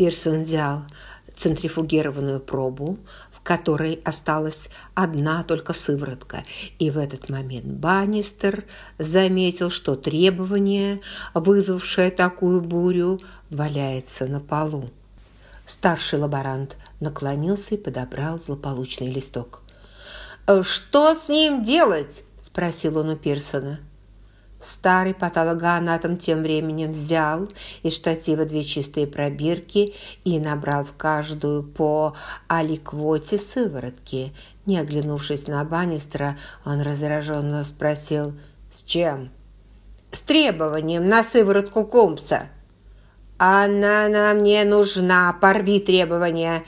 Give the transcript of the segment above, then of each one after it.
Пирсон взял центрифугированную пробу, в которой осталась одна только сыворотка, и в этот момент Баннистер заметил, что требование, вызвавшее такую бурю, валяется на полу. Старший лаборант наклонился и подобрал злополучный листок. «Что с ним делать?» – спросил он у Пирсона. Старый патологоанатом тем временем взял из штатива две чистые пробирки и набрал в каждую по аликвоте сыворотки. Не оглянувшись на Баннистера, он раздраженно спросил «С чем?» «С требованием на сыворотку Кумпса». «Она нам не нужна, порви требования!»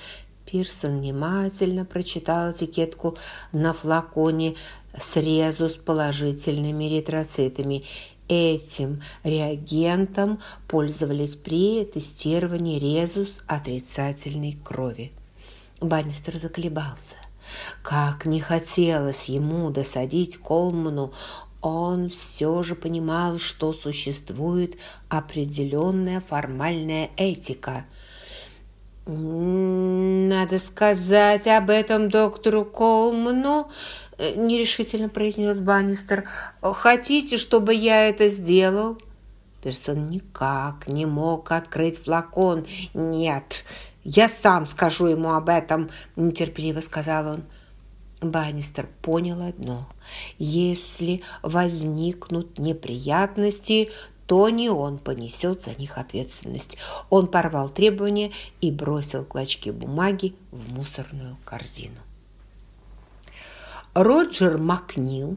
Пирсон внимательно прочитал этикетку на флаконе срезу с положительными эритроцитами. Этим реагентом пользовались при тестировании резус отрицательной крови. Баннистер заколебался. Как не хотелось ему досадить Колману, он все же понимал, что существует определенная формальная этика – «Надо сказать об этом доктору Колману», – нерешительно произнес Баннистер. «Хотите, чтобы я это сделал?» Персон никак не мог открыть флакон. «Нет, я сам скажу ему об этом», – нетерпеливо сказал он. Баннистер понял одно. Если возникнут неприятности, то не он понесет за них ответственность. Он порвал требования и бросил клочки бумаги в мусорную корзину. Роджер Макнил,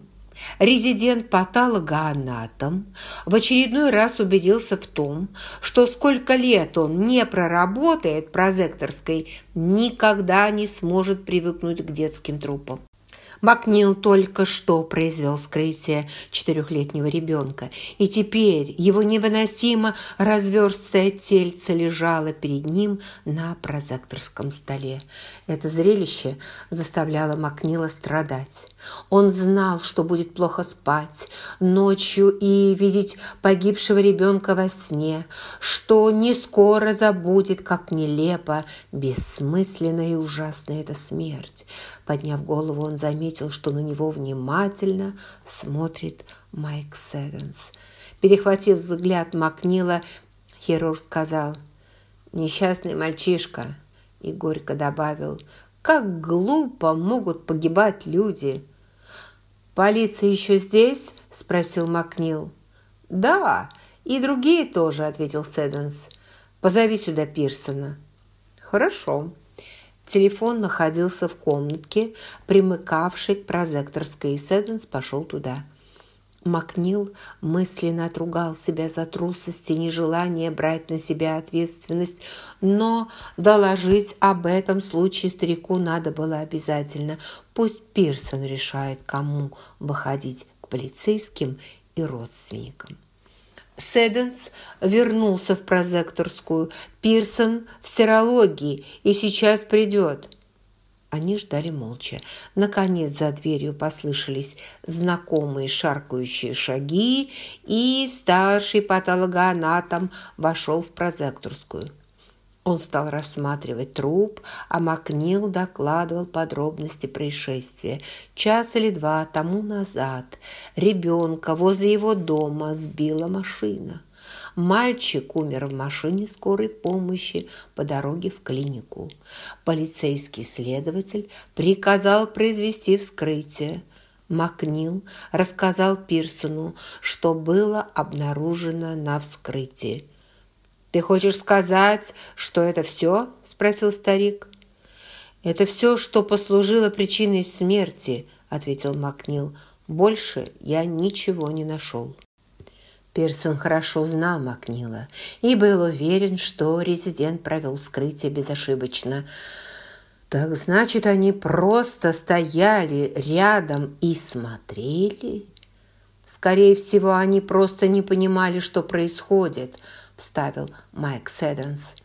резидент патологоанатом, в очередной раз убедился в том, что сколько лет он не проработает прозекторской, никогда не сможет привыкнуть к детским трупам. Макнил только что произвел вскрытие четырехлетнего ребенка, и теперь его невыносимо разверстое тельце лежало перед ним на прозекторском столе. Это зрелище заставляло Макнила страдать. Он знал, что будет плохо спать ночью и видеть погибшего ребенка во сне, что не скоро забудет, как нелепо, бессмысленна и ужасна эта смерть. Подняв голову, он заметил, что на него внимательно смотрит Майк Седенс. Перехватив взгляд Макнила, хирург сказал «Несчастный мальчишка» и горько добавил «Как глупо могут погибать люди!» «Полиция еще здесь?» – спросил Макнил. «Да, и другие тоже», – ответил Седенс. «Позови сюда Пирсона». «Хорошо». Телефон находился в комнатке, примыкавшей к прозекторской, и Седенс пошел туда. Макнил мысленно отругал себя за трусость и нежелание брать на себя ответственность, но доложить об этом случае старику надо было обязательно. Пусть Пирсон решает, кому выходить к полицейским и родственникам. Седенс вернулся в прозекторскую. Пирсон в серологии и сейчас придет. Они ждали молча. Наконец за дверью послышались знакомые шаркающие шаги, и старший патологоанатом вошел в прозекторскую. Он стал рассматривать труп, а Макнил докладывал подробности происшествия. Час или два тому назад ребенка возле его дома сбила машина. Мальчик умер в машине скорой помощи по дороге в клинику. Полицейский следователь приказал произвести вскрытие. Макнил рассказал Пирсону, что было обнаружено на вскрытии. «Ты хочешь сказать, что это все?» – спросил старик. «Это все, что послужило причиной смерти», – ответил Макнил. «Больше я ничего не нашел». Пирсон хорошо знал Макнила и был уверен, что резидент провел вскрытие безошибочно. Так значит, они просто стояли рядом и смотрели? Скорее всего, они просто не понимали, что происходит, вставил Майк Седенс.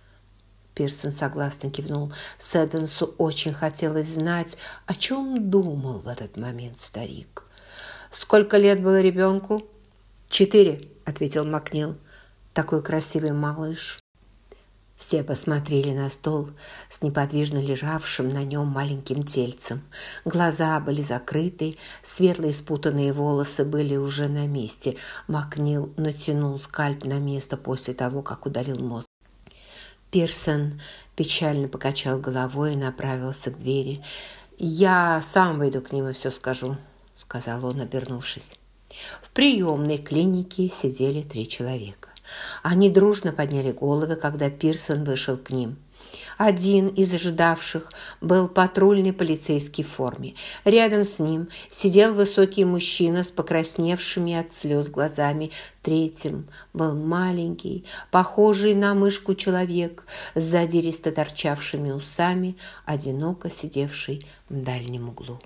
Пирсон согласно кивнул. Седенсу очень хотелось знать, о чем думал в этот момент старик. «Сколько лет было ребенку?» «Четыре», – ответил Макнил. «Такой красивый малыш». Все посмотрели на стол с неподвижно лежавшим на нем маленьким тельцем. Глаза были закрыты, светлые спутанные волосы были уже на месте. Макнил натянул скальп на место после того, как удалил мозг. Пирсон печально покачал головой и направился к двери. «Я сам выйду к ним и все скажу», — сказал он, обернувшись. В приемной клинике сидели три человека. Они дружно подняли головы, когда Пирсон вышел к ним. Один из ожидавших был патрульный полицейский в форме. Рядом с ним сидел высокий мужчина с покрасневшими от слез глазами. Третьим был маленький, похожий на мышку человек с задиристо торчавшими усами, одиноко сидевший в дальнем углу.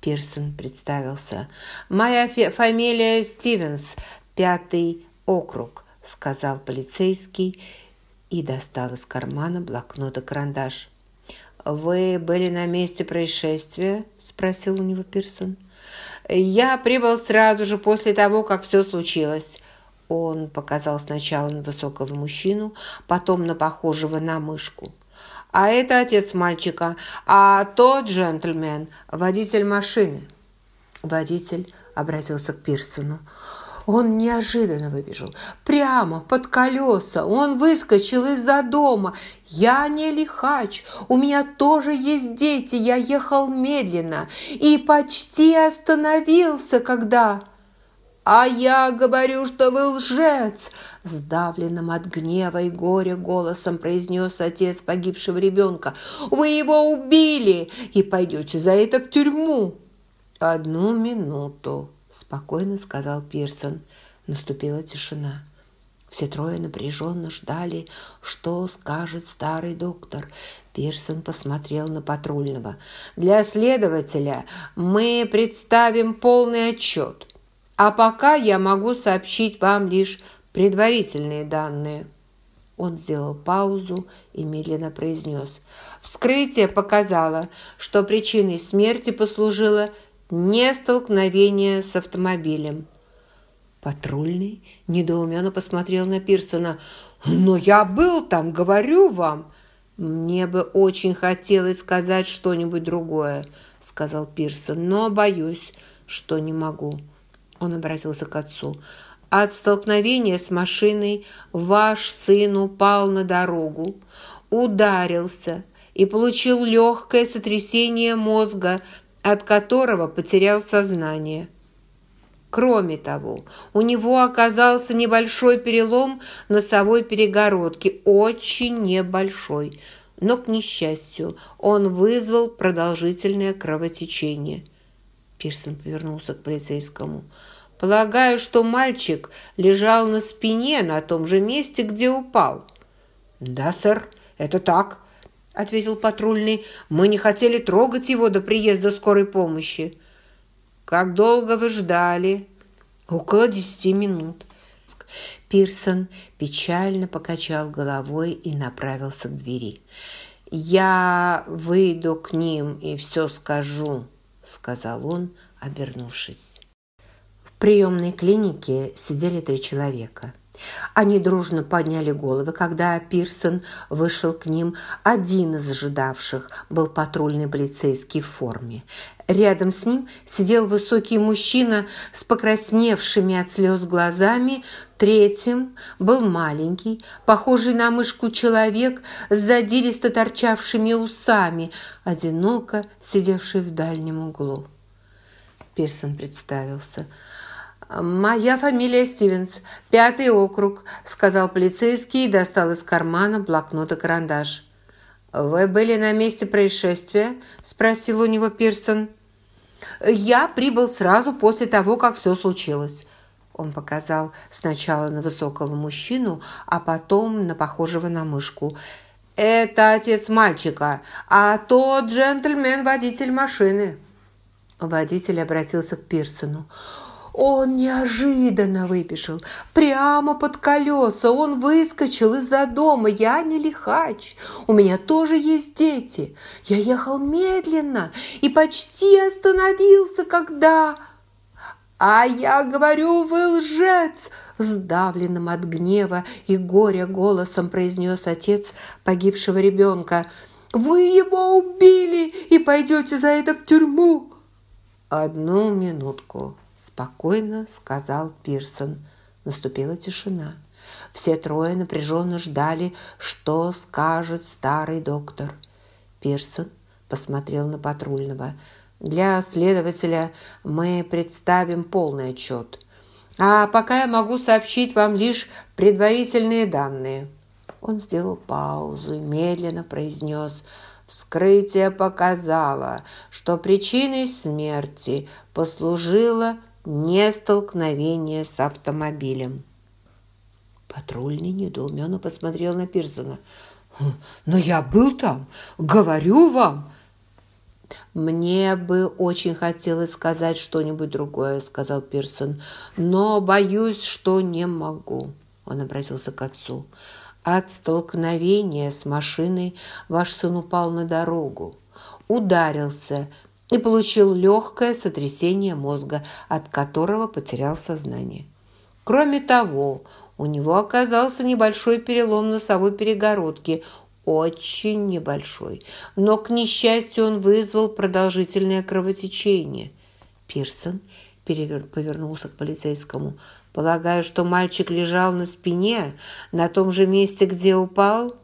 Пирсон представился. «Моя фамилия Стивенс, пятый округ сказал полицейский и достал из кармана блокнот и карандаш. «Вы были на месте происшествия?» – спросил у него Пирсон. «Я прибыл сразу же после того, как все случилось». Он показал сначала на высокого мужчину, потом на похожего на мышку. «А это отец мальчика, а тот джентльмен – водитель машины». Водитель обратился к Пирсону. Он неожиданно выбежал, прямо под колеса. Он выскочил из-за дома. Я не лихач, у меня тоже есть дети. Я ехал медленно и почти остановился, когда... «А я говорю, что вы лжец!» Сдавленным от гнева и горя голосом произнес отец погибшего ребенка. «Вы его убили и пойдете за это в тюрьму!» «Одну минуту!» Спокойно сказал Пирсон. Наступила тишина. Все трое напряженно ждали, что скажет старый доктор. Пирсон посмотрел на патрульного. «Для следователя мы представим полный отчет, а пока я могу сообщить вам лишь предварительные данные». Он сделал паузу и медленно произнес. «Вскрытие показало, что причиной смерти послужило не столкновение с автомобилем. Патрульный недоуменно посмотрел на Пирсона. «Но я был там, говорю вам!» «Мне бы очень хотелось сказать что-нибудь другое», — сказал Пирсон, «но боюсь, что не могу». Он обратился к отцу. «От столкновения с машиной ваш сын упал на дорогу, ударился и получил легкое сотрясение мозга от которого потерял сознание. Кроме того, у него оказался небольшой перелом носовой перегородки, очень небольшой, но, к несчастью, он вызвал продолжительное кровотечение. Пирсон повернулся к полицейскому. «Полагаю, что мальчик лежал на спине на том же месте, где упал». «Да, сэр, это так», ответил патрульный. «Мы не хотели трогать его до приезда скорой помощи». «Как долго вы ждали?» «Около десяти минут». Пирсон печально покачал головой и направился к двери. «Я выйду к ним и все скажу», — сказал он, обернувшись. В приемной клинике сидели три человека – они дружно подняли головы, когда Пирсон вышел к ним. Один из ожидавших был патрульный полицейский в форме. Рядом с ним сидел высокий мужчина с покрасневшими от слез глазами. Третьим был маленький, похожий на мышку человек с задиристо торчавшими усами, одиноко сидевший в дальнем углу. Пирсон представился – «Моя фамилия Стивенс, пятый округ», – сказал полицейский и достал из кармана блокнот и карандаш. «Вы были на месте происшествия?» – спросил у него Пирсон. «Я прибыл сразу после того, как все случилось». Он показал сначала на высокого мужчину, а потом на похожего на мышку. «Это отец мальчика, а тот джентльмен – водитель машины». Водитель обратился к Пирсону. Он неожиданно выбежал, прямо под колеса. Он выскочил из-за дома. Я не лихач. У меня тоже есть дети. Я ехал медленно и почти остановился, когда... «А я говорю, вы лжец!» Сдавленным от гнева и горя голосом произнес отец погибшего ребенка. «Вы его убили и пойдете за это в тюрьму!» «Одну минутку», – спокойно сказал Пирсон. Наступила тишина. Все трое напряженно ждали, что скажет старый доктор. Пирсон посмотрел на патрульного – для следователя мы представим полный отчет. А пока я могу сообщить вам лишь предварительные данные». Он сделал паузу и медленно произнес «Вскрытие показало, что причиной смерти послужило не столкновение с автомобилем». Патрульный недоуменно посмотрел на Пирсона. «Но я был там, говорю вам!» «Мне бы очень хотелось сказать что-нибудь другое», – сказал Пирсон, «но боюсь, что не могу». Он обратился к отцу. «От столкновения с машиной ваш сын упал на дорогу, ударился и получил легкое сотрясение мозга, от которого потерял сознание. Кроме того, у него оказался небольшой перелом носовой перегородки – очень небольшой, но, к несчастью, он вызвал продолжительное кровотечение. Пирсон повернулся к полицейскому. «Полагаю, что мальчик лежал на спине, на том же месте, где упал?»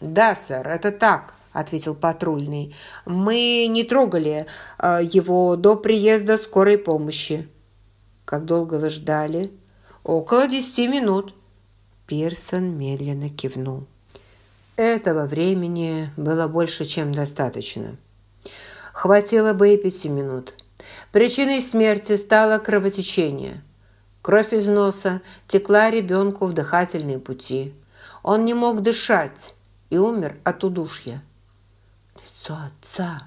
«Да, сэр, это так», – ответил патрульный. «Мы не трогали э, его до приезда скорой помощи». «Как долго вы ждали?» «Около десяти минут». Пирсон медленно кивнул. Этого времени было больше, чем достаточно. Хватило бы и пяти минут. Причиной смерти стало кровотечение. Кровь из носа текла ребенку в дыхательные пути. Он не мог дышать и умер от удушья. Лицо отца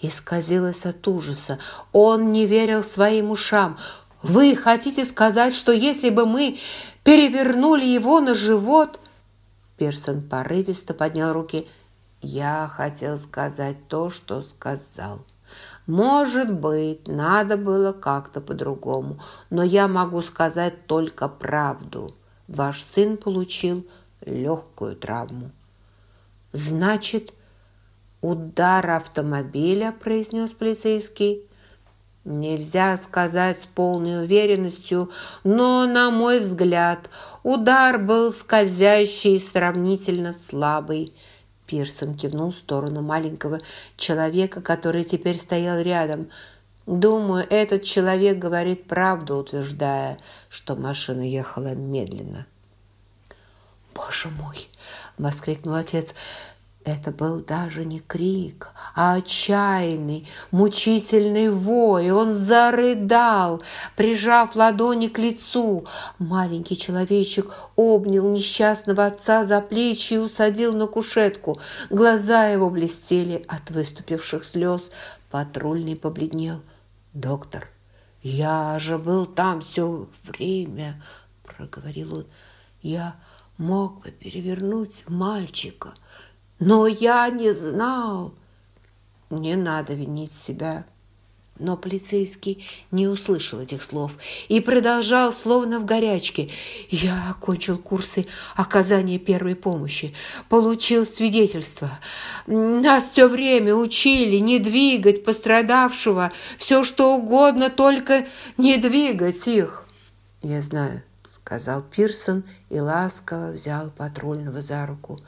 исказилось от ужаса. Он не верил своим ушам. «Вы хотите сказать, что если бы мы перевернули его на живот, Персон порывисто поднял руки. «Я хотел сказать то, что сказал. Может быть, надо было как-то по-другому, но я могу сказать только правду. Ваш сын получил легкую травму». «Значит, удар автомобиля», – произнес полицейский. Нельзя сказать с полной уверенностью, но, на мой взгляд, удар был скользящий и сравнительно слабый. Пирсон кивнул в сторону маленького человека, который теперь стоял рядом. Думаю, этот человек говорит правду, утверждая, что машина ехала медленно. «Боже мой!» – воскликнул отец. Это был даже не крик, а отчаянный, мучительный вой. Он зарыдал, прижав ладони к лицу. Маленький человечек обнял несчастного отца за плечи и усадил на кушетку. Глаза его блестели от выступивших слез. Патрульный побледнел. «Доктор, я же был там все время», – проговорил он. «Я мог бы перевернуть мальчика». Но я не знал. Не надо винить себя. Но полицейский не услышал этих слов и продолжал, словно в горячке. Я окончил курсы оказания первой помощи, получил свидетельство. Нас все время учили не двигать пострадавшего, все что угодно, только не двигать их. Я знаю, сказал Пирсон и ласково взял патрульного за руку.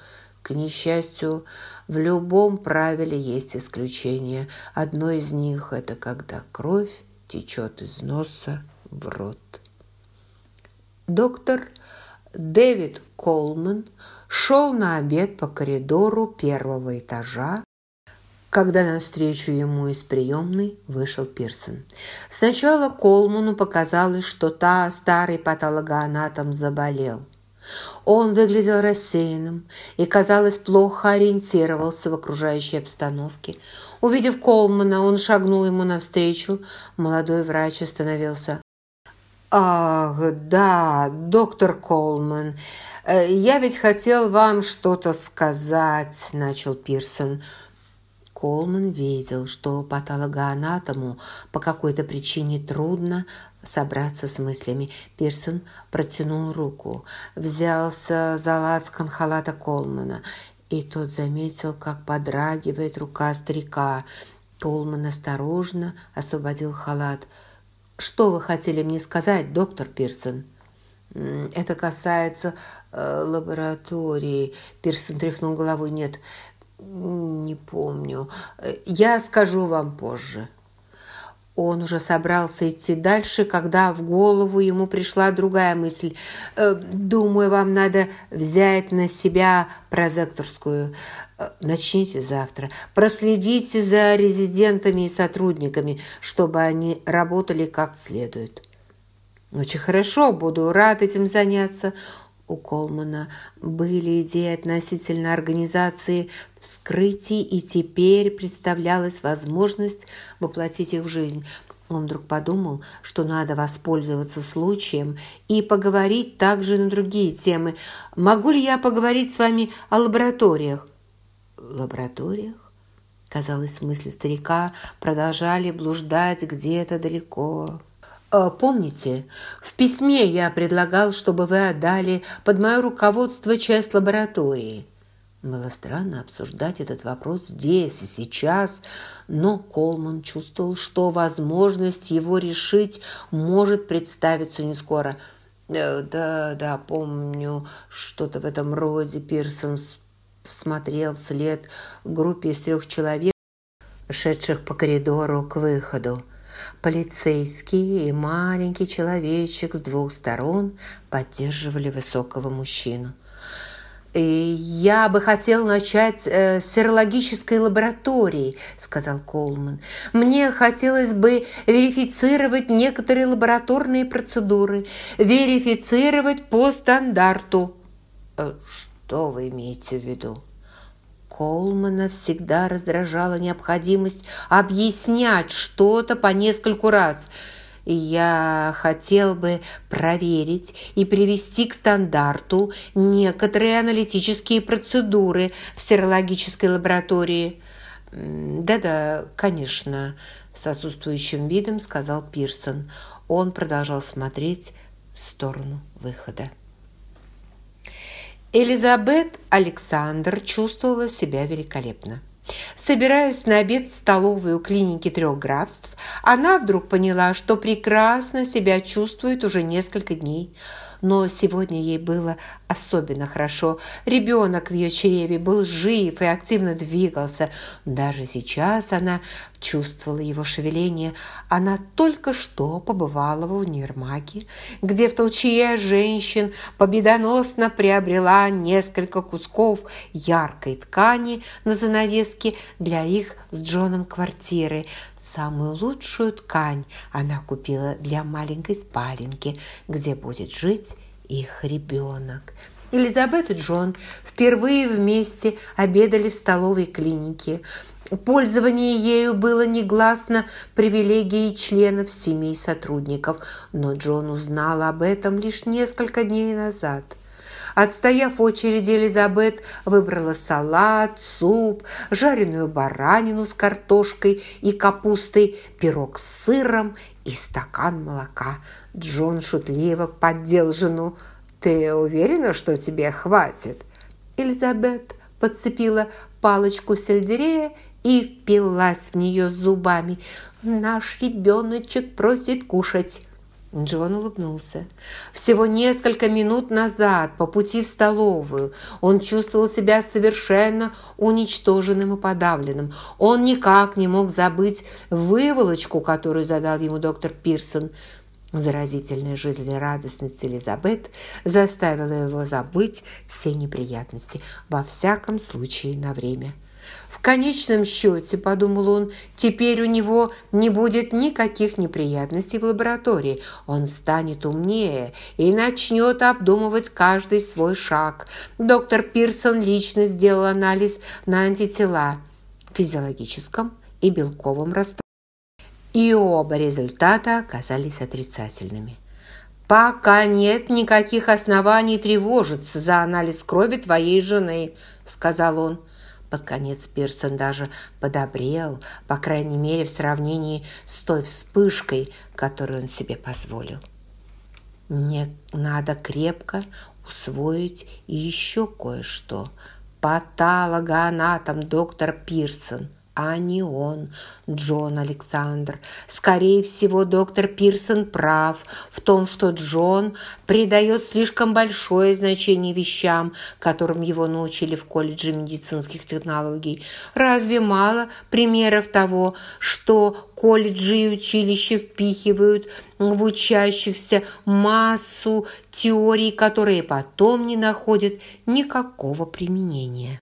К несчастью, в любом правиле есть исключение. Одно из них – это когда кровь течет из носа в рот. Доктор Дэвид Колман шел на обед по коридору первого этажа, когда навстречу ему из приемной вышел Пирсон. Сначала Колману показалось, что та старый патологоанатом заболел – он выглядел рассеянным и, казалось, плохо ориентировался в окружающей обстановке. Увидев Колмана, он шагнул ему навстречу. Молодой врач остановился. «Ах, да, доктор Колман, я ведь хотел вам что-то сказать», – начал Пирсон. Колман видел, что патологоанатому по какой-то причине трудно собраться с мыслями. Пирсон протянул руку, взялся за лацкан халата Колмана, и тот заметил, как подрагивает рука старика. Колман осторожно освободил халат. «Что вы хотели мне сказать, доктор Пирсон?» «Это касается э, лаборатории». Пирсон тряхнул головой. «Нет, не помню. Я скажу вам позже». Он уже собрался идти дальше, когда в голову ему пришла другая мысль. «Э, «Думаю, вам надо взять на себя прозекторскую. Э, начните завтра. Проследите за резидентами и сотрудниками, чтобы они работали как следует». «Очень хорошо, буду рад этим заняться». У Колмана были идеи относительно организации вскрытий, и теперь представлялась возможность воплотить их в жизнь. Он вдруг подумал, что надо воспользоваться случаем и поговорить также на другие темы. «Могу ли я поговорить с вами о лабораториях?» «Лабораториях?» Казалось, мысли старика продолжали блуждать где-то далеко. Э, помните, в письме я предлагал, чтобы вы отдали под мое руководство часть лаборатории. Было странно обсуждать этот вопрос здесь и сейчас, но Колман чувствовал, что возможность его решить может представиться не скоро. «Э, «Да, да, помню, что-то в этом роде». Пирсон смотрел вслед группе из трех человек, шедших по коридору к выходу. Полицейский и маленький человечек с двух сторон поддерживали высокого мужчину. «И «Я бы хотел начать э, с серологической лаборатории», – сказал Колман. «Мне хотелось бы верифицировать некоторые лабораторные процедуры, верифицировать по стандарту». «Э, «Что вы имеете в виду?» Колмана всегда раздражала необходимость объяснять что-то по нескольку раз. Я хотел бы проверить и привести к стандарту некоторые аналитические процедуры в серологической лаборатории. «Да-да, конечно», – с отсутствующим видом сказал Пирсон. Он продолжал смотреть в сторону выхода. Элизабет Александр чувствовала себя великолепно. Собираясь на обед в столовую клиники трех графств, она вдруг поняла, что прекрасно себя чувствует уже несколько дней – но сегодня ей было особенно хорошо. Ребенок в ее чреве был жив и активно двигался. Даже сейчас она чувствовала его шевеление. Она только что побывала в универмаге, где в толчье женщин победоносно приобрела несколько кусков яркой ткани на занавеске для их с Джоном квартиры. Самую лучшую ткань она купила для маленькой спаленки, где будет жить их ребенок. Элизабет и Джон впервые вместе обедали в столовой клинике. Пользование ею было негласно привилегией членов семей сотрудников, но Джон узнал об этом лишь несколько дней назад – Отстояв очереди, Элизабет выбрала салат, суп, жареную баранину с картошкой и капустой, пирог с сыром и стакан молока. Джон шутливо поддел жену. «Ты уверена, что тебе хватит?» Элизабет подцепила палочку сельдерея и впилась в нее зубами. «Наш ребеночек просит кушать». Джон улыбнулся. Всего несколько минут назад, по пути в столовую, он чувствовал себя совершенно уничтоженным и подавленным. Он никак не мог забыть выволочку, которую задал ему доктор Пирсон. Заразительная жизнерадостность Элизабет заставила его забыть все неприятности, во всяком случае на время. В конечном счете, подумал он, теперь у него не будет никаких неприятностей в лаборатории. Он станет умнее и начнет обдумывать каждый свой шаг. Доктор Пирсон лично сделал анализ на антитела в физиологическом и белковом растворе. И оба результата оказались отрицательными. «Пока нет никаких оснований тревожиться за анализ крови твоей жены», – сказал он. Под конец Пирсон даже подобрел, по крайней мере, в сравнении с той вспышкой, которую он себе позволил. Мне надо крепко усвоить еще кое-что. Патологоанатом доктор Пирсон – а не он, Джон Александр. Скорее всего, доктор Пирсон прав в том, что Джон придает слишком большое значение вещам, которым его научили в колледже медицинских технологий. Разве мало примеров того, что колледжи и училища впихивают в учащихся массу теорий, которые потом не находят никакого применения?